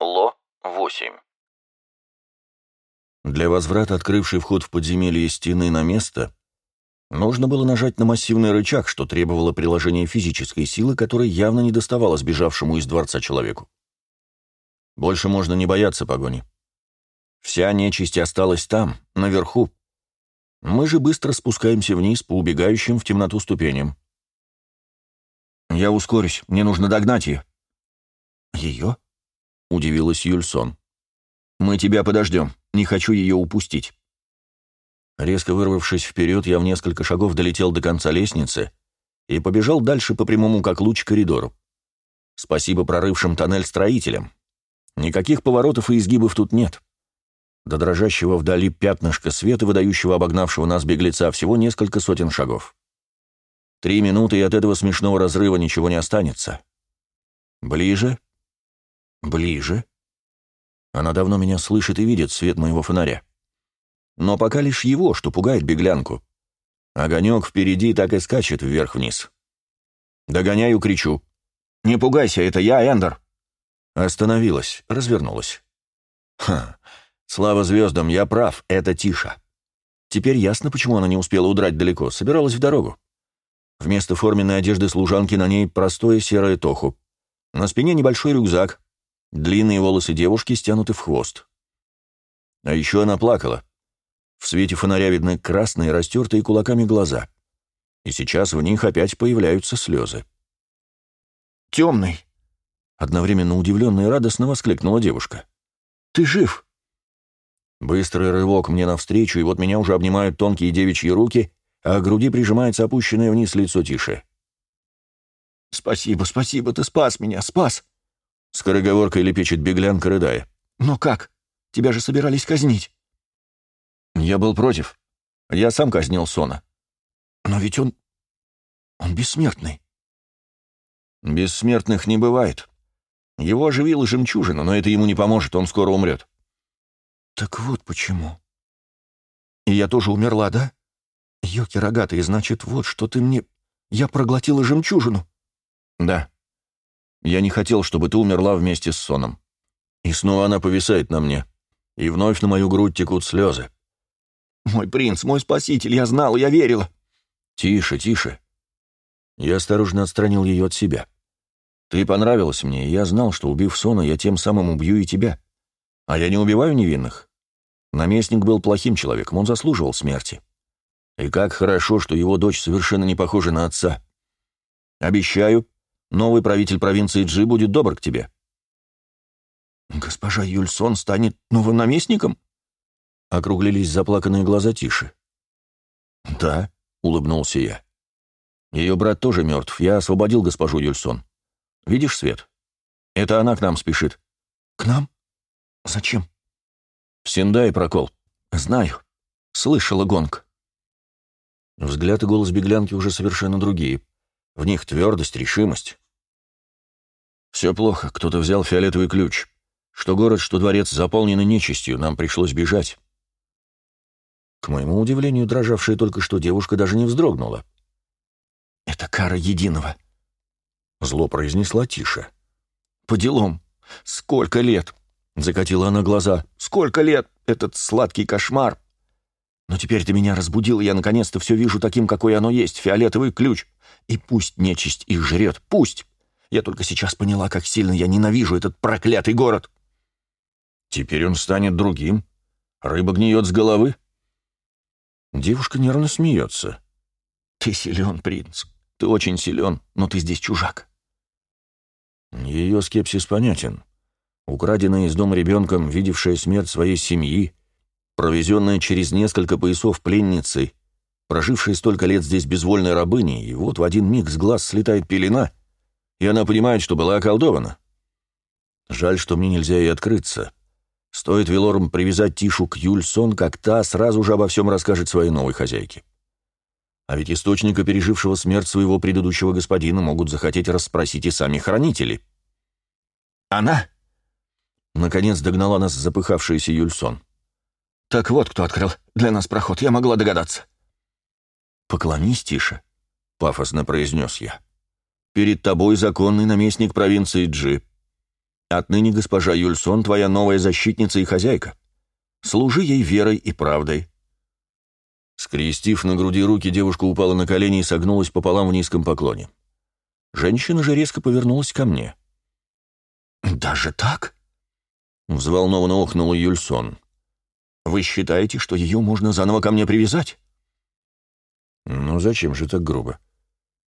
Ло-8. Для возврата открывшей вход в подземелье стены на место нужно было нажать на массивный рычаг, что требовало приложения физической силы, которой явно не доставало сбежавшему из дворца человеку. Больше можно не бояться погони. Вся нечисть осталась там, наверху. Мы же быстро спускаемся вниз по убегающим в темноту ступеням. «Я ускорюсь, мне нужно догнать ее». «Ее?» — удивилась Юльсон. «Мы тебя подождем, не хочу ее упустить». Резко вырвавшись вперед, я в несколько шагов долетел до конца лестницы и побежал дальше по прямому как луч коридору. Спасибо прорывшим тоннель строителям. Никаких поворотов и изгибов тут нет. До дрожащего вдали пятнышка света, выдающего обогнавшего нас беглеца, всего несколько сотен шагов. Три минуты, и от этого смешного разрыва ничего не останется. Ближе. Ближе. Она давно меня слышит и видит свет моего фонаря. Но пока лишь его, что пугает беглянку. Огонек впереди так и скачет вверх-вниз. Догоняю, кричу. «Не пугайся, это я, Эндер!» Остановилась, развернулась. Ха, слава звездам, я прав, это Тиша. Теперь ясно, почему она не успела удрать далеко, собиралась в дорогу. Вместо форменной одежды служанки на ней простое серое тоху. На спине небольшой рюкзак. Длинные волосы девушки стянуты в хвост. А еще она плакала. В свете фонаря видны красные, растертые кулаками глаза. И сейчас в них опять появляются слезы. «Темный!» Одновременно удивленно и радостно воскликнула девушка. «Ты жив!» Быстрый рывок мне навстречу, и вот меня уже обнимают тонкие девичьи руки, а к груди прижимается опущенное вниз лицо тише. «Спасибо, спасибо, ты спас меня, спас!» Скороговоркой лепечет беглянка, рыдая. «Но как? Тебя же собирались казнить!» «Я был против. Я сам казнил Сона». «Но ведь он... он бессмертный». «Бессмертных не бывает. Его оживила жемчужина, но это ему не поможет, он скоро умрет». «Так вот почему». «И я тоже умерла, да?» «Йоки рогатый, значит, вот что ты мне... Я проглотила жемчужину». «Да. Я не хотел, чтобы ты умерла вместе с соном. И снова она повисает на мне. И вновь на мою грудь текут слезы. Мой принц, мой спаситель, я знала, я верила». «Тише, тише». Я осторожно отстранил ее от себя. «Ты понравилась мне, и я знал, что, убив Сона, я тем самым убью и тебя. А я не убиваю невинных. Наместник был плохим человеком, он заслуживал смерти. И как хорошо, что его дочь совершенно не похожа на отца. Обещаю, новый правитель провинции Джи будет добр к тебе». «Госпожа Юльсон станет новым наместником?» Округлились заплаканные глаза Тиши. «Да», — улыбнулся я. «Ее брат тоже мертв. Я освободил госпожу Юльсон. Видишь свет? Это она к нам спешит». «К нам? Зачем?» «В Синдай прокол. Знаю. Слышала гонг». Взгляд и голос беглянки уже совершенно другие. В них твердость, решимость. «Все плохо. Кто-то взял фиолетовый ключ. Что город, что дворец заполнены нечистью. Нам пришлось бежать». К моему удивлению, дрожавшая только что девушка даже не вздрогнула. «Это кара единого», — зло произнесла тише. «По делам. Сколько лет?» — закатила она глаза. «Сколько лет этот сладкий кошмар!» Но теперь ты меня разбудил, и я наконец-то все вижу таким, какой оно есть, фиолетовый ключ. И пусть нечисть их жрет, пусть. Я только сейчас поняла, как сильно я ненавижу этот проклятый город. Теперь он станет другим. Рыба гниет с головы. Девушка нервно смеется. Ты силен, принц. Ты очень силен, но ты здесь чужак. Ее скепсис понятен. Украденная из дома ребенком, видевшая смерть своей семьи, провезенная через несколько поясов пленницей, прожившая столько лет здесь безвольной рабыней, и вот в один миг с глаз слетает пелена, и она понимает, что была околдована. Жаль, что мне нельзя ей открыться. Стоит Велором привязать Тишу к Юльсон, как та сразу же обо всем расскажет своей новой хозяйке. А ведь источника, пережившего смерть своего предыдущего господина, могут захотеть расспросить и сами хранители. «Она?» Наконец догнала нас запыхавшаяся Юльсон. «Так вот, кто открыл для нас проход, я могла догадаться». «Поклонись, тише», — пафосно произнес я. «Перед тобой законный наместник провинции Джи. Отныне госпожа Юльсон твоя новая защитница и хозяйка. Служи ей верой и правдой». Скрестив на груди руки, девушка упала на колени и согнулась пополам в низком поклоне. Женщина же резко повернулась ко мне. «Даже так?» — взволнованно охнула Юльсон. «Вы считаете, что ее можно заново ко мне привязать?» «Ну зачем же так грубо?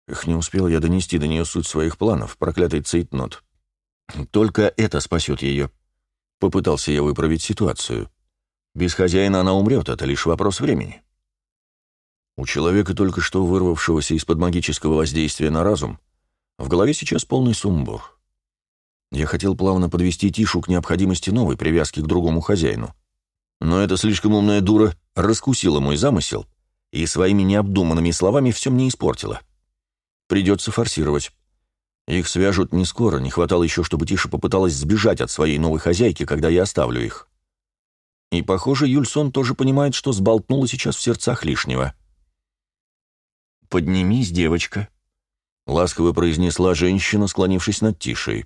Эх, не успел я донести до нее суть своих планов, проклятый цейтнот. Только это спасет ее. Попытался я выправить ситуацию. Без хозяина она умрет, это лишь вопрос времени. У человека, только что вырвавшегося из-под магического воздействия на разум, в голове сейчас полный сумбур. Я хотел плавно подвести Тишу к необходимости новой привязки к другому хозяину. Но эта слишком умная дура раскусила мой замысел и своими необдуманными словами все мне испортила. Придется форсировать. Их свяжут не скоро, не хватало еще, чтобы Тиша попыталась сбежать от своей новой хозяйки, когда я оставлю их. И, похоже, Юльсон тоже понимает, что сболтнула сейчас в сердцах лишнего. «Поднимись, девочка», — ласково произнесла женщина, склонившись над Тишей.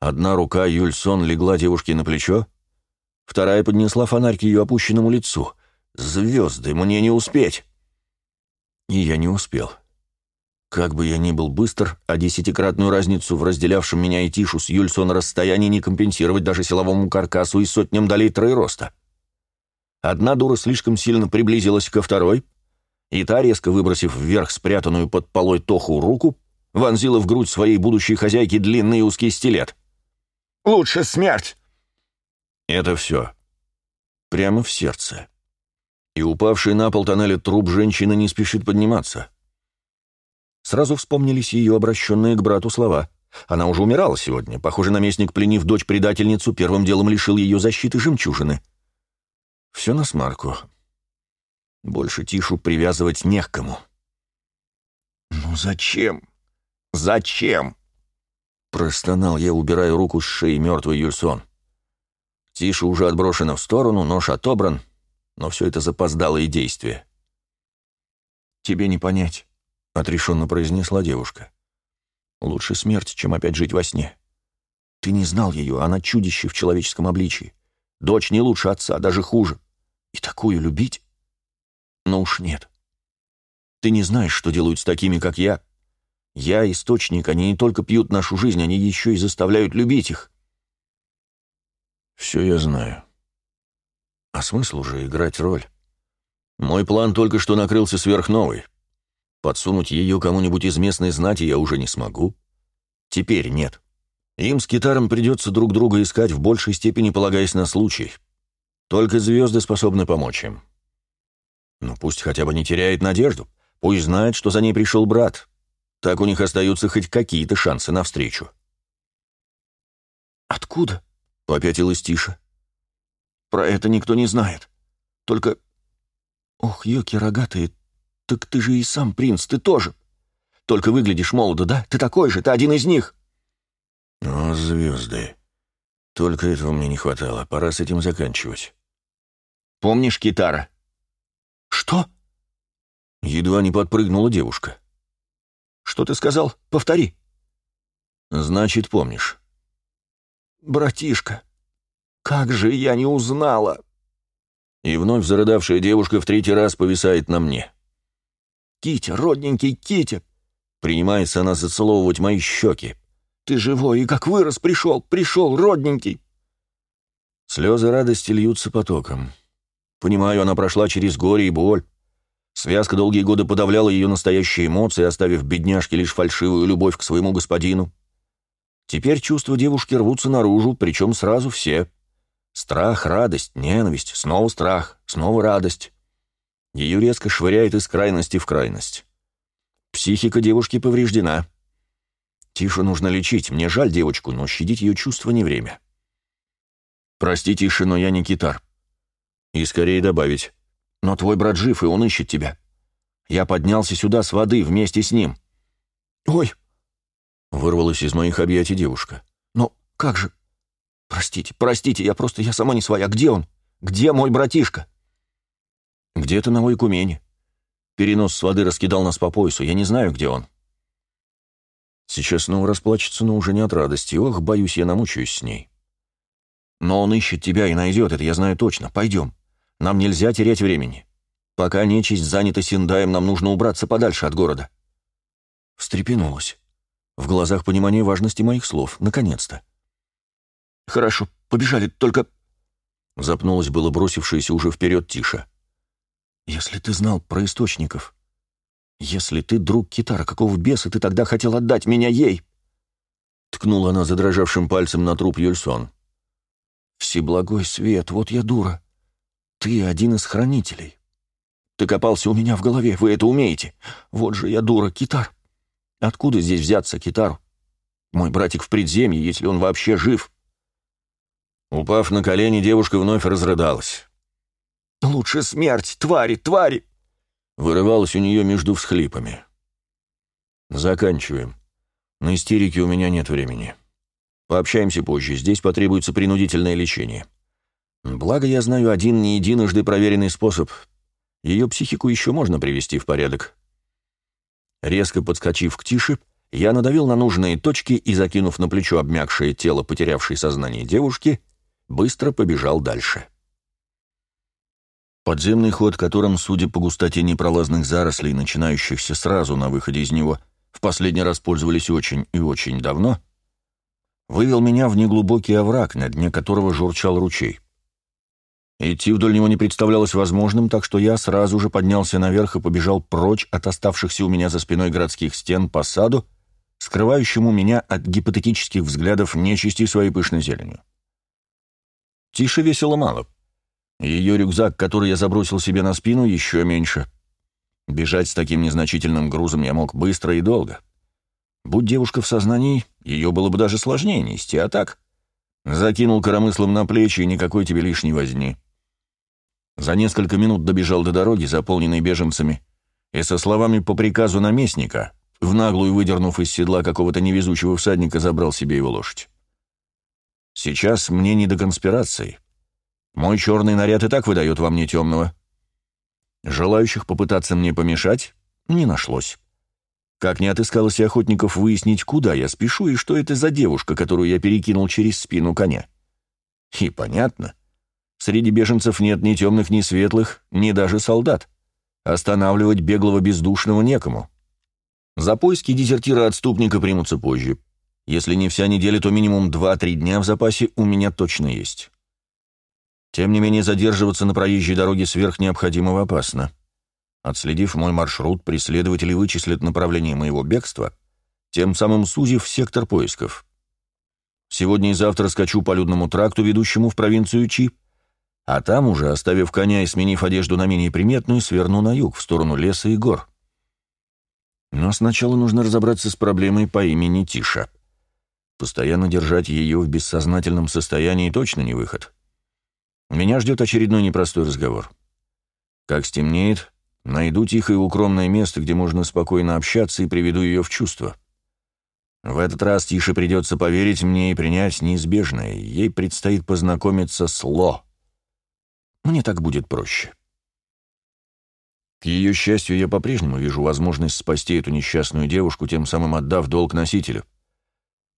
Одна рука Юльсон легла девушке на плечо, вторая поднесла фонарь к ее опущенному лицу. «Звезды, мне не успеть!» И я не успел. Как бы я ни был быстр, а десятикратную разницу в разделявшем меня и Тишу с Юльсон расстоянии не компенсировать даже силовому каркасу и сотням долей троероста. Одна дура слишком сильно приблизилась ко второй, и та, резко выбросив вверх спрятанную под полой Тоху руку, вонзила в грудь своей будущей хозяйки длинный узкий стилет. «Лучше смерть!» Это все. Прямо в сердце. И упавший на пол тоннеля труп женщины не спешит подниматься. Сразу вспомнились ее обращенные к брату слова. Она уже умирала сегодня. Похоже, наместник, пленив дочь-предательницу, первым делом лишил ее защиты жемчужины. Все на смарку. Больше Тишу привязывать не к кому. «Ну зачем? Зачем?» Простонал я, убирая руку с шеи мертвой Юльсон. Тиша уже отброшена в сторону, нож отобран, но все это запоздалое действие. «Тебе не понять», — отрешенно произнесла девушка. «Лучше смерть, чем опять жить во сне. Ты не знал ее, она чудище в человеческом обличии. Дочь не лучше отца, даже хуже. И такую любить? Но уж нет. Ты не знаешь, что делают с такими, как я. Я — источник, они не только пьют нашу жизнь, они еще и заставляют любить их». «Все я знаю. А смысл уже играть роль? Мой план только что накрылся сверхновой». Подсунуть ее кому-нибудь из местной знати я уже не смогу. Теперь нет. Им с китаром придется друг друга искать в большей степени, полагаясь на случай. Только звезды способны помочь им. Ну, пусть хотя бы не теряет надежду. Пусть знает, что за ней пришел брат. Так у них остаются хоть какие-то шансы на встречу. «Откуда?» — попятилась Тиша. «Про это никто не знает. Только... Ох, ёки рогатые, «Так ты же и сам принц, ты тоже. Только выглядишь молодо, да? Ты такой же, ты один из них». «О, звезды. Только этого мне не хватало. Пора с этим заканчивать». «Помнишь Китара?» «Что?» Едва не подпрыгнула девушка. «Что ты сказал? Повтори». «Значит, помнишь». «Братишка, как же я не узнала!» И вновь зарыдавшая девушка в третий раз повисает на мне. Китя, родненький Китя!» Принимается она зацеловывать мои щеки. «Ты живой и как вырос, пришел, пришел, родненький!» Слезы радости льются потоком. Понимаю, она прошла через горе и боль. Связка долгие годы подавляла ее настоящие эмоции, оставив бедняжке лишь фальшивую любовь к своему господину. Теперь чувства девушки рвутся наружу, причем сразу все. Страх, радость, ненависть, снова страх, снова радость. Ее резко швыряет из крайности в крайность. Психика девушки повреждена. Тише нужно лечить. Мне жаль девочку, но щадить ее чувства не время. Прости, Тише, но я не китар. И скорее добавить. Но твой брат жив, и он ищет тебя. Я поднялся сюда с воды вместе с ним. Ой! Вырвалась из моих объятий девушка. Но как же? Простите, простите, я просто, я сама не своя. Где он? Где мой братишка? «Где-то на Ойкумене. Перенос с воды раскидал нас по поясу. Я не знаю, где он». Сейчас снова расплачется, но уже не от радости. Ох, боюсь, я намучаюсь с ней. Но он ищет тебя и найдет, это я знаю точно. Пойдем. Нам нельзя терять времени. Пока нечисть занята Синдаем, нам нужно убраться подальше от города. Встрепенулась. В глазах понимание важности моих слов. Наконец-то. Хорошо, побежали, только... Запнулась было бросившаяся уже вперед Тиша. Если ты знал про источников, если ты друг Китара, какого беса ты тогда хотел отдать меня ей? Ткнула она задрожавшим пальцем на труп Юльсон. Всеблагой свет, вот я дура. Ты один из хранителей. Ты копался у меня в голове, вы это умеете. Вот же я дура, Китар. Откуда здесь взяться Китару? Мой братик в предземье, если он вообще жив. Упав на колени, девушка вновь разрыдалась. «Лучше смерть, твари, твари!» Вырывалась у нее между всхлипами. «Заканчиваем. На истерике у меня нет времени. Пообщаемся позже, здесь потребуется принудительное лечение. Благо я знаю один не единожды проверенный способ. Ее психику еще можно привести в порядок». Резко подскочив к Тише, я надавил на нужные точки и, закинув на плечо обмякшее тело потерявшей сознание девушки, быстро побежал дальше. Подземный ход, которым, судя по густоте непролазных зарослей, начинающихся сразу на выходе из него, в последний раз пользовались очень и очень давно, вывел меня в неглубокий овраг, на дне которого журчал ручей. Идти вдоль него не представлялось возможным, так что я сразу же поднялся наверх и побежал прочь от оставшихся у меня за спиной городских стен по саду, скрывающему меня от гипотетических взглядов нечисти своей пышной зеленью. Тише весело мало. Ее рюкзак, который я забросил себе на спину, еще меньше. Бежать с таким незначительным грузом я мог быстро и долго. Будь девушка в сознании, ее было бы даже сложнее нести, а так... Закинул коромыслом на плечи, и никакой тебе лишней возни. За несколько минут добежал до дороги, заполненной беженцами, и со словами по приказу наместника, в наглую выдернув из седла какого-то невезучего всадника, забрал себе его лошадь. Сейчас мне не до конспирации. Мой черный наряд и так выдает во мне темного. Желающих попытаться мне помешать не нашлось. Как не отыскалось и охотников выяснить, куда я спешу и что это за девушка, которую я перекинул через спину коня. И понятно. Среди беженцев нет ни темных, ни светлых, ни даже солдат. Останавливать беглого бездушного некому. За поиски дезертира-отступника примутся позже. Если не вся неделя, то минимум 2-3 дня в запасе у меня точно есть. Тем не менее, задерживаться на проезжей дороге сверх необходимого опасно. Отследив мой маршрут, преследователи вычислят направление моего бегства, тем самым сузив сектор поисков. Сегодня и завтра скачу по людному тракту, ведущему в провинцию Чи, а там уже, оставив коня и сменив одежду на менее приметную, сверну на юг, в сторону леса и гор. Но сначала нужно разобраться с проблемой по имени Тиша. Постоянно держать ее в бессознательном состоянии точно не выход. Меня ждет очередной непростой разговор. Как стемнеет, найду тихое укромное место, где можно спокойно общаться, и приведу ее в чувство. В этот раз Тише придется поверить мне и принять неизбежное. Ей предстоит познакомиться с Ло. Мне так будет проще. К ее счастью, я по-прежнему вижу возможность спасти эту несчастную девушку, тем самым отдав долг носителю.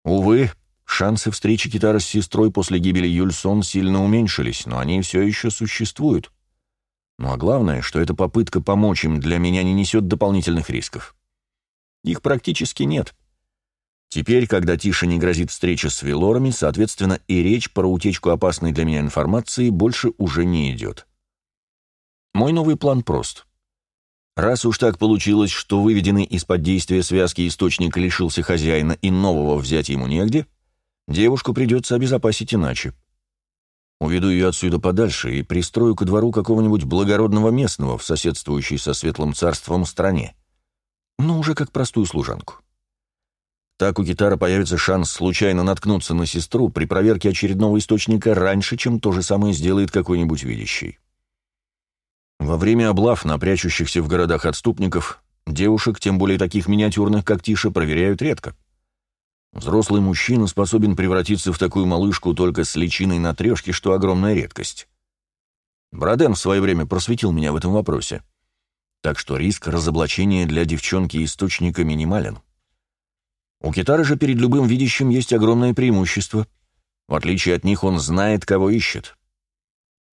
Увы, шансы встречи Китара с сестрой после гибели Юльсон сильно уменьшились, но они все еще существуют. Ну а главное, что эта попытка помочь им для меня не несет дополнительных рисков. Их практически нет. Теперь, когда Тише не грозит встреча с Велорами, соответственно, и речь про утечку опасной для меня информации больше уже не идет. Мой новый план прост — Раз уж так получилось, что выведенный из-под действия связки источник лишился хозяина и нового взять ему негде, девушку придется обезопасить иначе. Уведу ее отсюда подальше и пристрою ко двору какого-нибудь благородного местного в соседствующей со Светлым Царством стране. Но уже как простую служанку. Так у Китара появится шанс случайно наткнуться на сестру при проверке очередного источника раньше, чем то же самое сделает какой-нибудь видящий. Во время облав на прячущихся в городах отступников девушек, тем более таких миниатюрных, как Тиша, проверяют редко. Взрослый мужчина способен превратиться в такую малышку только с личиной на трешке, что огромная редкость. Броден в свое время просветил меня в этом вопросе. Так что риск разоблачения для девчонки источника минимален. У Китара же перед любым видящим есть огромное преимущество. В отличие от них он знает, кого ищет.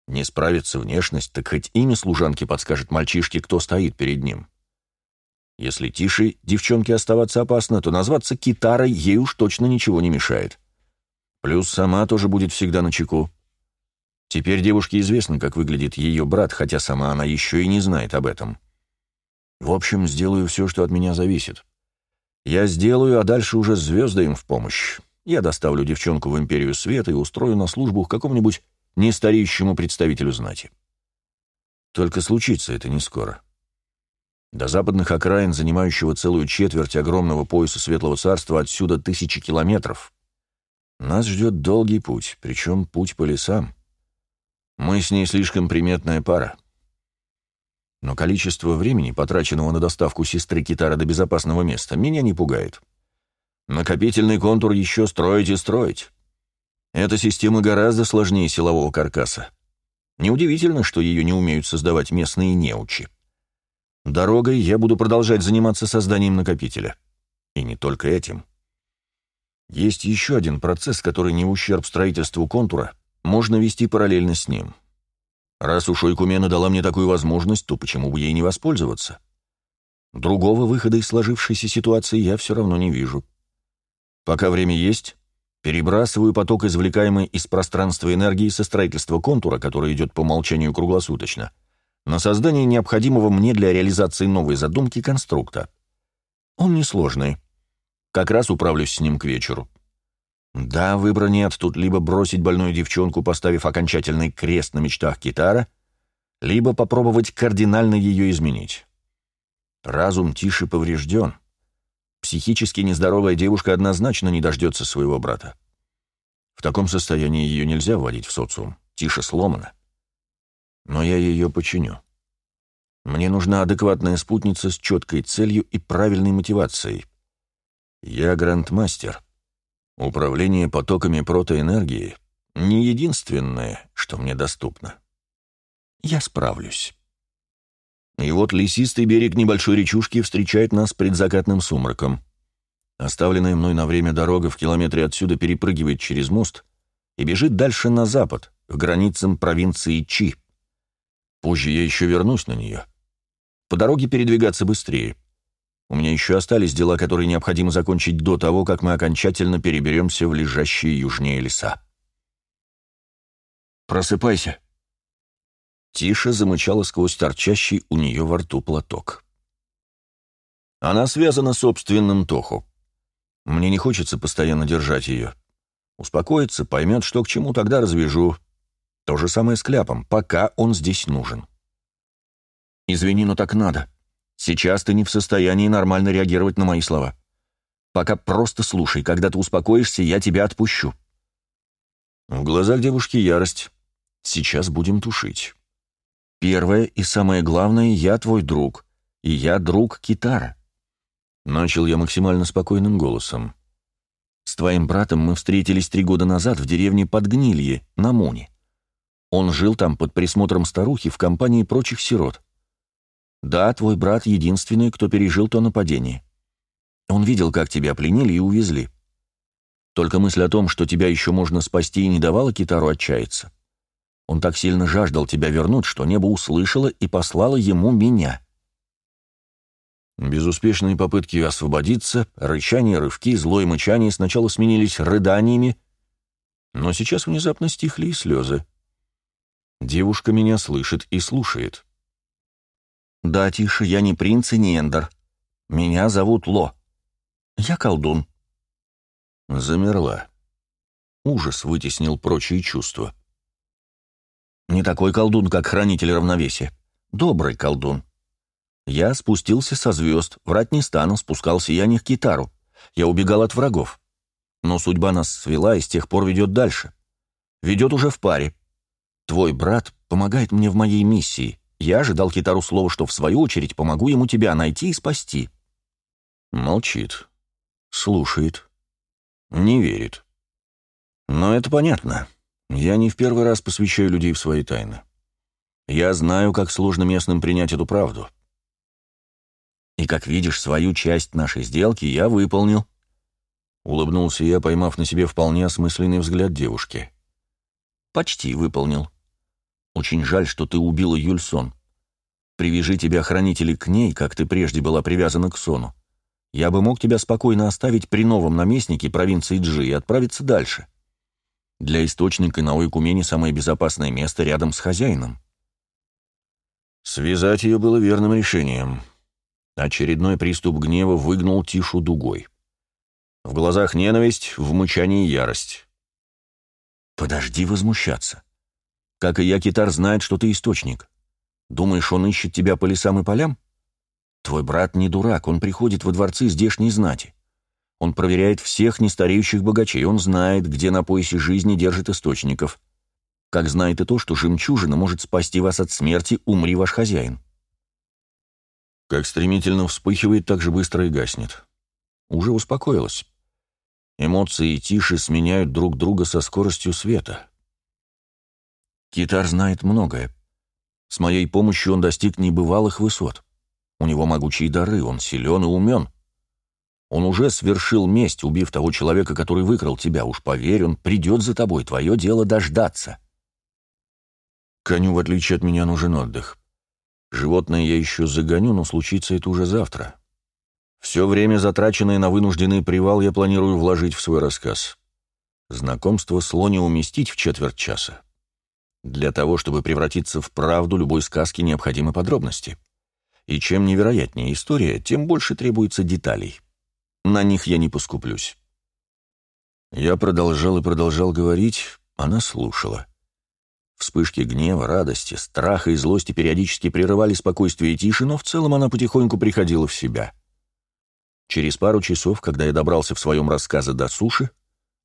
Не справится внешность, так хоть имя служанки подскажет мальчишке, кто стоит перед ним. Если тише девчонке оставаться опасно, то назваться Китарой ей уж точно ничего не мешает. Плюс сама тоже будет всегда на чеку. Теперь девушке известно, как выглядит ее брат, хотя сама она еще и не знает об этом. В общем, сделаю все, что от меня зависит. Я сделаю, а дальше уже звезды им в помощь. Я доставлю девчонку в Империю Света и устрою на службу к какому-нибудь нестареющему представителю знати. Только случится это не скоро. До западных окраин, занимающего целую четверть огромного пояса Светлого Царства, отсюда тысячи километров. Нас ждет долгий путь, причем путь по лесам. Мы с ней слишком приметная пара. Но количество времени, потраченного на доставку сестры Китара до безопасного места, меня не пугает. Накопительный контур еще строить и строить. Эта система гораздо сложнее силового каркаса. Неудивительно, что ее не умеют создавать местные неучи. Дорогой я буду продолжать заниматься созданием накопителя. И не только этим. Есть еще один процесс, который не в ущерб строительству контура, можно вести параллельно с ним. Раз уж Ойкумена дала мне такую возможность, то почему бы ей не воспользоваться? Другого выхода из сложившейся ситуации я все равно не вижу. Пока время есть, перебрасываю поток извлекаемой из пространства энергии со строительства контура, который идет по умолчанию круглосуточно, на создание необходимого мне для реализации новой задумки конструкта. Он несложный. Как раз управлюсь с ним к вечеру. Да, выбора нет, тут либо бросить больную девчонку, поставив окончательный крест на мечтах Китара, либо попробовать кардинально ее изменить. Разум тише поврежден. Психически нездоровая девушка однозначно не дождется своего брата. В таком состоянии ее нельзя вводить в социум. Тише сломана. Но я ее починю. Мне нужна адекватная спутница с четкой целью и правильной мотивацией. Я грандмастер. Управление потоками протоэнергии — не единственное, что мне доступно. Я справлюсь. И вот лесистый берег небольшой речушки встречает нас предзакатным сумраком. Оставленная мной на время дорога в километре отсюда перепрыгивает через мост и бежит дальше на запад, к границам провинции Чи. Позже я еще вернусь на нее. По дороге передвигаться быстрее. У меня еще остались дела, которые необходимо закончить до того, как мы окончательно переберемся в лежащие южнее леса. «Просыпайся!» Тише замычала сквозь торчащий у нее во рту платок. Она связана собственным Тоху. Мне не хочется постоянно держать ее. Успокоится, поймет, что к чему, тогда развяжу. То же самое с Кляпом, пока он здесь нужен. «Извини, но так надо», Сейчас ты не в состоянии нормально реагировать на мои слова. Пока просто слушай, когда ты успокоишься, я тебя отпущу». В глазах девушки ярость. Сейчас будем тушить. Первое и самое главное, я твой друг, и я друг Китара. Начал я максимально спокойным голосом. С твоим братом мы встретились три года назад в деревне Подгнилье, на Моне. Он жил там под присмотром старухи в компании прочих сирот. Да, твой брат единственный, кто пережил то нападение. Он видел, как тебя пленили и увезли. Только мысль о том, что тебя еще можно спасти, не давала Китару отчаяться. Он так сильно жаждал тебя вернуть, что небо услышало и послало ему меня. Безуспешные попытки освободиться, рычание, рывки, злое мычание сначала сменились рыданиями, но сейчас внезапно стихли и слезы. Девушка меня слышит и слушает. «Да, тише, я не принц и не Эндер. Меня зовут Ло. Я колдун». Замерла. Ужас вытеснил прочие чувства. Не такой колдун, как хранитель равновесия. Добрый колдун. Я спустился со звезд, врать не стану, спускался я не к китару. Я убегал от врагов. Но судьба нас свела и с тех пор ведет дальше. Ведет уже в паре. Твой брат помогает мне в моей миссии. Я ожидал Китару слова, что в свою очередь помогу ему тебя найти и спасти. Молчит. Слушает. Не верит. Но это понятно. Я не в первый раз посвящаю людей в свои тайны. Я знаю, как сложно местным принять эту правду. И, как видишь, свою часть нашей сделки я выполнил. Улыбнулся я, поймав на себе вполне осмысленный взгляд девушки. «Почти выполнил. Очень жаль, что ты убила Юльсон. Привяжи тебя хранители к ней, как ты прежде была привязана к Сону. Я бы мог тебя спокойно оставить при новом наместнике провинции Джи и отправиться дальше. Для источника на Ойкумене самое безопасное место рядом с хозяином». Связать ее было верным решением. Очередной приступ гнева выгнул Тишу дугой. В глазах ненависть, в мучании ярость. «Подожди возмущаться. Как и я, Китар знает, что ты источник. Думаешь, он ищет тебя по лесам и полям? Твой брат не дурак, он приходит во дворцы здешней знати. Он проверяет всех нестареющих богачей, он знает, где на поясе жизни держит источников. Как знает и то, что жемчужина может спасти вас от смерти, умри ваш хозяин. Как стремительно вспыхивает, так же быстро и гаснет. Уже успокоилась. Эмоции тише сменяют друг друга со скоростью света. Китар знает многое. С моей помощью он достиг небывалых высот. У него могучие дары, он силен и умен. Он уже свершил месть, убив того человека, который выкрал тебя. Уж поверь, он придет за тобой, твое дело дождаться. Коню, в отличие от меня, нужен отдых. Животное я еще загоню, но случится это уже завтра. Все время, затраченное на вынужденный привал, я планирую вложить в свой рассказ. Знакомство с Лони уместить в четверть часа. Для того, чтобы превратиться в правду любой сказки, необходимы подробности. И чем невероятнее история, тем больше требуется деталей. На них я не поскуплюсь. Я продолжал и продолжал говорить, она слушала. Вспышки гнева, радости, страха и злости периодически прерывали спокойствие и тиши, но в целом она потихоньку приходила в себя — Через пару часов, когда я добрался в своем рассказе до суши,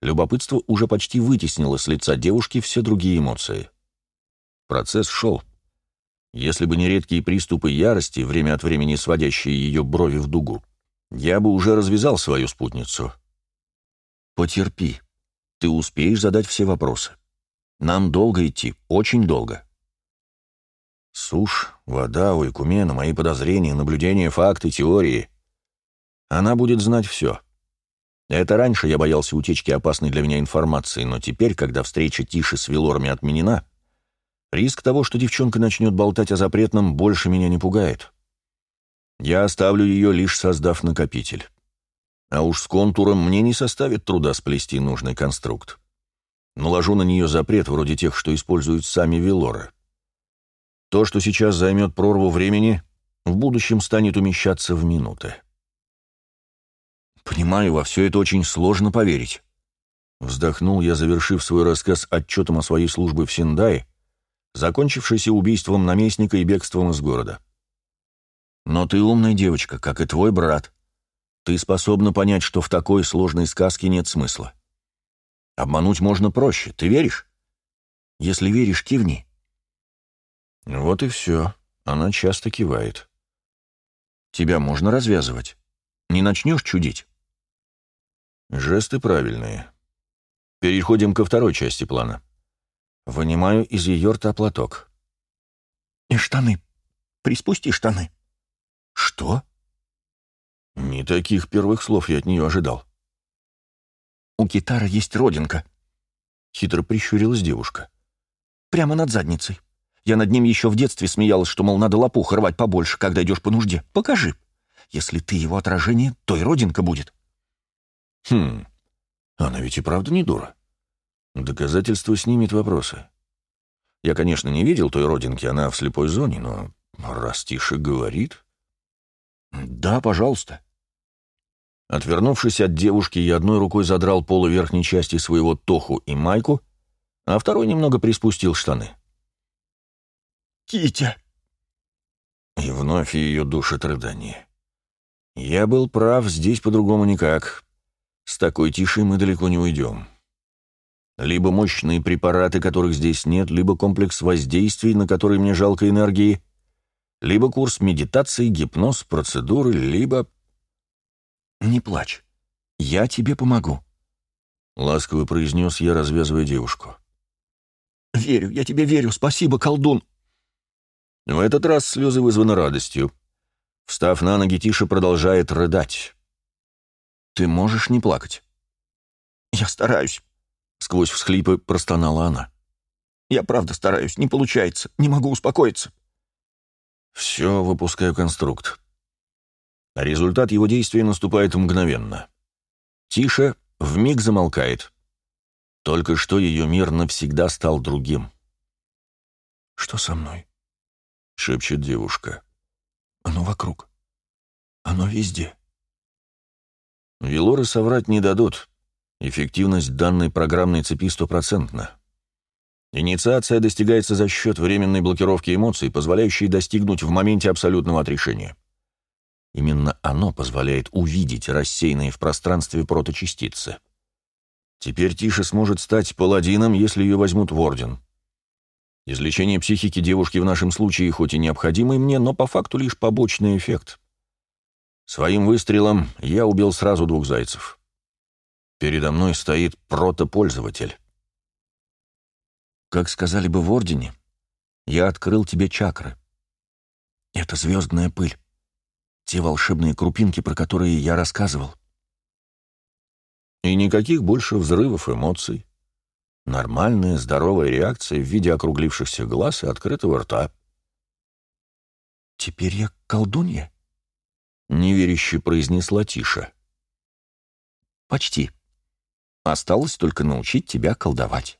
любопытство уже почти вытеснило с лица девушки все другие эмоции. Процесс шел. Если бы не редкие приступы ярости, время от времени сводящие ее брови в дугу, я бы уже развязал свою спутницу. «Потерпи. Ты успеешь задать все вопросы. Нам долго идти, очень долго». Сушь, вода, ойкумена, мои подозрения, наблюдения, факты, теории — она будет знать все. Это раньше я боялся утечки опасной для меня информации, но теперь, когда встреча Тиши с Велорами отменена, риск того, что девчонка начнет болтать о запретном, больше меня не пугает. Я оставлю ее, лишь создав накопитель. А уж с контуром мне не составит труда сплести нужный конструкт. Наложу на нее запрет, вроде тех, что используют сами Велоры. То, что сейчас займет прорву времени, в будущем станет умещаться в минуты. Понимаю, во все это очень сложно поверить. Вздохнул я, завершив свой рассказ отчетом о своей службе в Синдае, закончившейся убийством наместника и бегством из города. Но ты умная девочка, как и твой брат. Ты способна понять, что в такой сложной сказке нет смысла. Обмануть можно проще, ты веришь? Если веришь, кивни. Вот и все. Она часто кивает. Тебя можно развязывать. Не начнешь чудить? Жесты правильные. Переходим ко второй части плана. Вынимаю из ее рта платок. «И штаны. Приспусти штаны». «Что?» Не таких первых слов я от нее ожидал. «У китара есть родинка», — хитро прищурилась девушка. «Прямо над задницей. Я над ним еще в детстве смеялась, что, мол, надо лопух рвать побольше, когда идешь по нужде. Покажи. Если ты его отражение, то и родинка будет». Хм, она ведь и правда не дура. Доказательство снимет вопросы. Я, конечно, не видел той родинки, она в слепой зоне, но раз Тиша говорит... Да, пожалуйста. Отвернувшись от девушки, я одной рукой задрал полы верхней части своего тоху и майку, а второй немного приспустил штаны. «Китя!» И вновь ее душит рыдание. Я был прав, здесь по-другому никак. С такой тиши мы далеко не уйдем. Либо мощные препараты, которых здесь нет, либо комплекс воздействий, на которые мне жалко энергии, либо курс медитации, гипноз, процедуры, либо... «Не плачь. Я тебе помогу», — ласково произнес я, развязывая девушку. «Верю, я тебе верю. Спасибо, колдун». В этот раз слезы вызваны радостью. Встав на ноги, Тиша продолжает рыдать. Ты можешь не плакать. «Я стараюсь», — сквозь всхлипы простонала она. «Я правда стараюсь, не получается, не могу успокоиться». Все, выпускаю конструкт. Результат его действия наступает мгновенно. Тише вмиг замолкает. Только что ее мир навсегда стал другим. «Что со мной?» — шепчет девушка. «Оно вокруг. Оно везде». Велоры соврать не дадут. Эффективность данной программной цепи стопроцентна. Инициация достигается за счет временной блокировки эмоций, позволяющей достигнуть в моменте абсолютного отрешения. Именно оно позволяет увидеть рассеянные в пространстве проточастицы. Теперь Тиша сможет стать паладином, если ее возьмут в орден. Излечение психики девушки в нашем случае хоть и необходимый мне, но по факту лишь побочный эффект. Своим выстрелом я убил сразу двух зайцев. Передо мной стоит протопользователь. Как сказали бы в Ордене, я открыл тебе чакры. Это звездная пыль. Те волшебные крупинки, про которые я рассказывал. И никаких больше взрывов эмоций. Нормальная, здоровая реакция в виде округлившихся глаз и открытого рта. «Теперь я колдунья?» — неверяще произнесла Тиша. «Почти. Осталось только научить тебя колдовать».